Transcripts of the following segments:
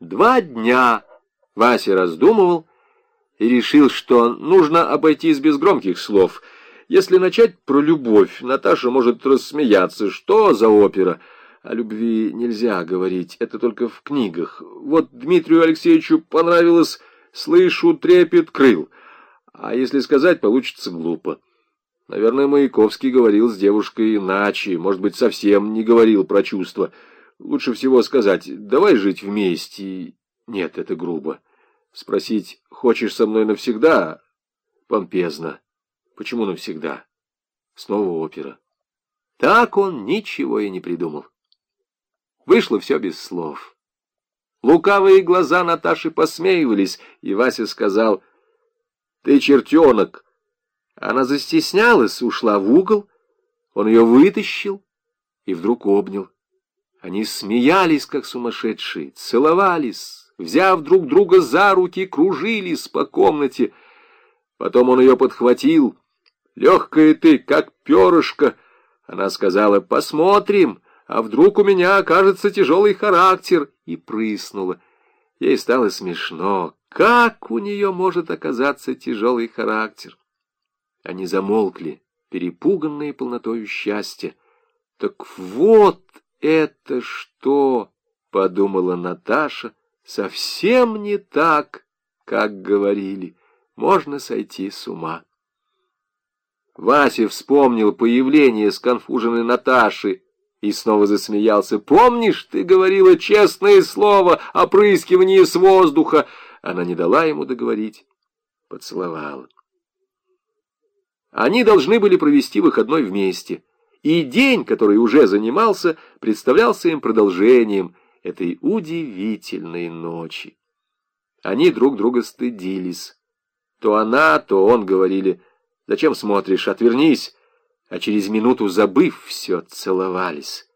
Два дня Вася раздумывал и решил, что нужно обойтись без громких слов. Если начать про любовь, Наташа может рассмеяться. Что за опера? О любви нельзя говорить, это только в книгах. Вот Дмитрию Алексеевичу понравилось «Слышу трепет крыл». А если сказать, получится глупо. Наверное, Маяковский говорил с девушкой иначе, может быть, совсем не говорил про чувства. Лучше всего сказать «давай жить вместе». Нет, это грубо. Спросить «хочешь со мной навсегда?» Помпезно. Почему навсегда? Снова опера. Так он ничего и не придумал. Вышло все без слов. Лукавые глаза Наташи посмеивались, и Вася сказал «Ты чертенок!» Она застеснялась, ушла в угол, он ее вытащил и вдруг обнял. Они смеялись, как сумасшедшие, целовались, взяв друг друга за руки, кружились по комнате. Потом он ее подхватил. «Легкая ты, как перышко!» Она сказала, «Посмотрим, а вдруг у меня окажется тяжелый характер?» И прыснула. Ей стало смешно. Как у нее может оказаться тяжелый характер? Они замолкли, перепуганные полнотою счастья. Так вот это что, подумала Наташа, совсем не так, как говорили. Можно сойти с ума. Вася вспомнил появление сконфуженной Наташи и снова засмеялся. «Помнишь, ты говорила честное слово, опрыскивание с воздуха?» Она не дала ему договорить, поцеловала. Они должны были провести выходной вместе, и день, который уже занимался, представлялся им продолжением этой удивительной ночи. Они друг друга стыдились. То она, то он говорили, «Зачем смотришь? Отвернись!» А через минуту, забыв все, целовались.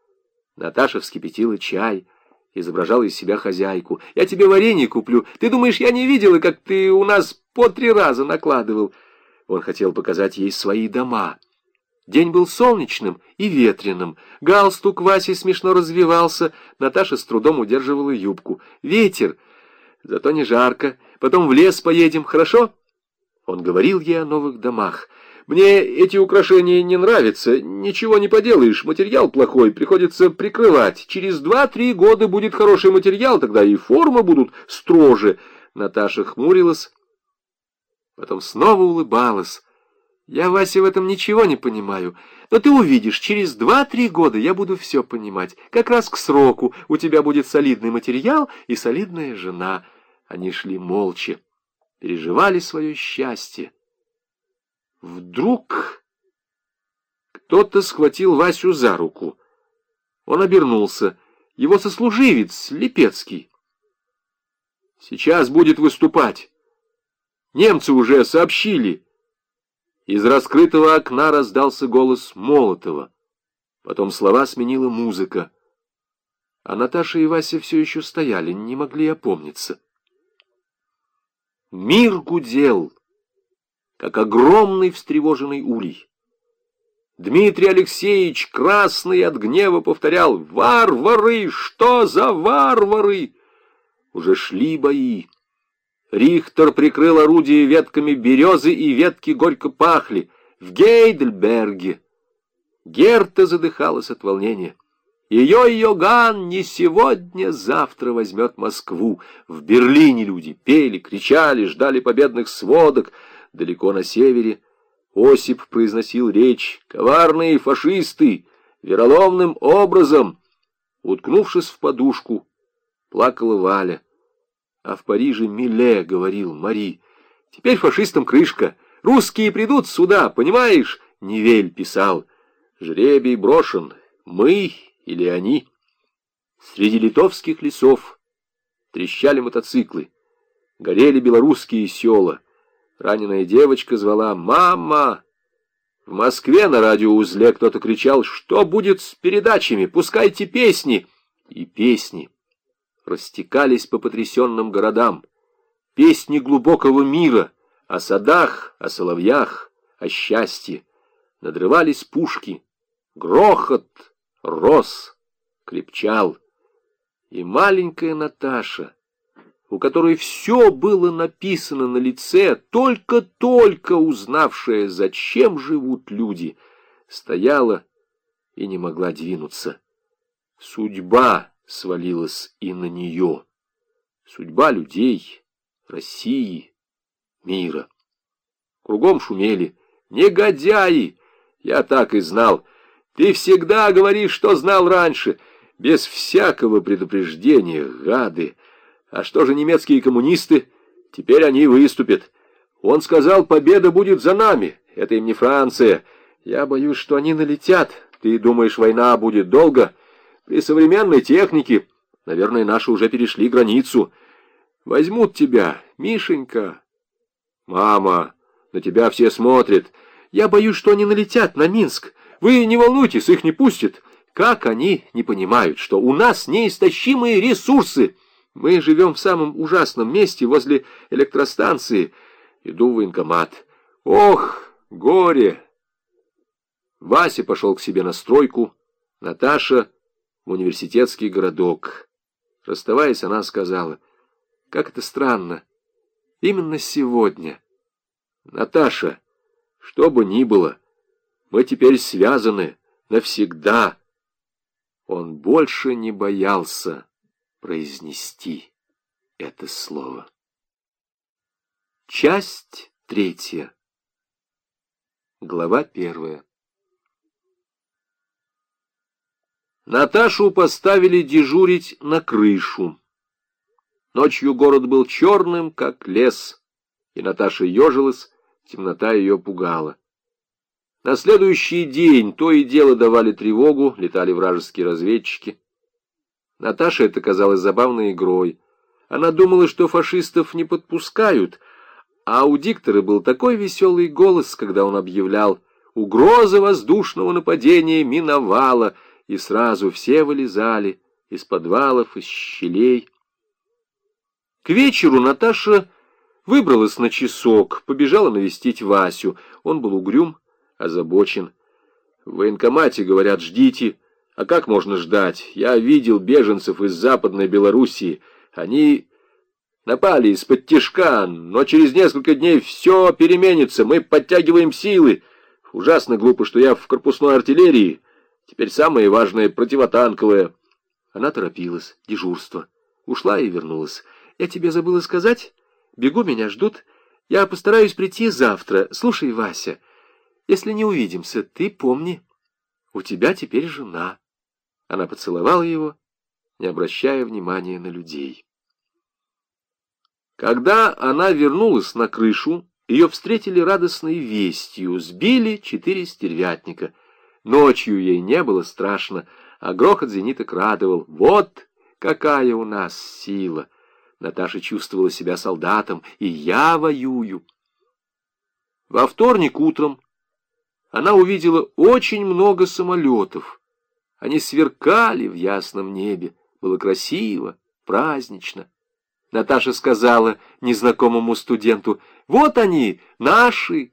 Наташа вскипятила чай, изображала из себя хозяйку. «Я тебе варенье куплю. Ты думаешь, я не видела, как ты у нас по три раза накладывал?» Он хотел показать ей свои дома. День был солнечным и ветреным. Галстук Васи смешно развивался. Наташа с трудом удерживала юбку. Ветер. Зато не жарко. Потом в лес поедем, хорошо? Он говорил ей о новых домах. Мне эти украшения не нравятся. Ничего не поделаешь. Материал плохой. Приходится прикрывать. Через два-три года будет хороший материал. Тогда и формы будут строже. Наташа хмурилась Потом снова улыбалась. Я, Вася, в этом ничего не понимаю. Но ты увидишь, через два-три года я буду все понимать. Как раз к сроку у тебя будет солидный материал и солидная жена. Они шли молча, переживали свое счастье. Вдруг кто-то схватил Васю за руку. Он обернулся. Его сослуживец, Липецкий. Сейчас будет выступать. Немцы уже сообщили. Из раскрытого окна раздался голос Молотова. Потом слова сменила музыка. А Наташа и Вася все еще стояли, не могли опомниться. Мир гудел, как огромный встревоженный улей. Дмитрий Алексеевич, красный от гнева, повторял «Варвары! Что за варвары?» Уже шли бои. Рихтер прикрыл орудие ветками березы, и ветки горько пахли. В Гейдельберге. Герта задыхалась от волнения. Ее Йоган не сегодня, завтра возьмет Москву. В Берлине люди пели, кричали, ждали победных сводок. Далеко на севере Осип произносил речь. Коварные фашисты, вероломным образом. Уткнувшись в подушку, плакала Валя. А в Париже Миле говорил Мари. Теперь фашистам крышка. Русские придут сюда, понимаешь? Невель писал. Жребий брошен. Мы или они? Среди литовских лесов трещали мотоциклы. Горели белорусские села. Раненая девочка звала «Мама!». В Москве на радиоузле кто-то кричал «Что будет с передачами? Пускайте песни!» И песни растекались по потрясенным городам. Песни глубокого мира о садах, о соловьях, о счастье. Надрывались пушки, грохот рос, крепчал. И маленькая Наташа у которой все было написано на лице, только-только узнавшая, зачем живут люди, стояла и не могла двинуться. Судьба свалилась и на нее. Судьба людей, России, мира. Кругом шумели. «Негодяи!» Я так и знал. Ты всегда говоришь, что знал раньше, без всякого предупреждения, гады. А что же немецкие коммунисты? Теперь они выступят. Он сказал, победа будет за нами. Это им не Франция. Я боюсь, что они налетят. Ты думаешь, война будет долго? При современной технике, наверное, наши уже перешли границу. Возьмут тебя, Мишенька. Мама, на тебя все смотрят. Я боюсь, что они налетят на Минск. Вы не волнуйтесь, их не пустят. Как они не понимают, что у нас неистощимые ресурсы? Мы живем в самом ужасном месте возле электростанции. Иду в военкомат. Ох, горе! Вася пошел к себе на стройку, Наташа университетский городок. Расставаясь, она сказала, как это странно, именно сегодня. Наташа, что бы ни было, мы теперь связаны навсегда. Он больше не боялся произнести это слово. Часть третья. Глава первая. Наташу поставили дежурить на крышу. Ночью город был черным, как лес, и Наташа ежилась, темнота ее пугала. На следующий день то и дело давали тревогу, летали вражеские разведчики. Наташе это казалось забавной игрой. Она думала, что фашистов не подпускают, а у диктора был такой веселый голос, когда он объявлял «Угроза воздушного нападения миновала», и сразу все вылезали из подвалов, из щелей. К вечеру Наташа выбралась на часок, побежала навестить Васю. Он был угрюм, озабочен. В военкомате говорят, ждите. А как можно ждать? Я видел беженцев из Западной Белоруссии. Они напали из-под тишка, но через несколько дней все переменится. Мы подтягиваем силы. Ужасно глупо, что я в корпусной артиллерии. Теперь самое важное — противотанковое. Она торопилась. Дежурство. Ушла и вернулась. Я тебе забыла сказать? Бегу, меня ждут. Я постараюсь прийти завтра. Слушай, Вася... Если не увидимся, ты помни, у тебя теперь жена. Она поцеловала его, не обращая внимания на людей. Когда она вернулась на крышу, ее встретили радостной вестью. Сбили четыре стервятника. Ночью ей не было страшно, а грохот зениток радовал. Вот какая у нас сила! Наташа чувствовала себя солдатом, и я воюю. Во вторник утром она увидела очень много самолетов. Они сверкали в ясном небе. Было красиво, празднично. Наташа сказала незнакомому студенту, «Вот они, наши!»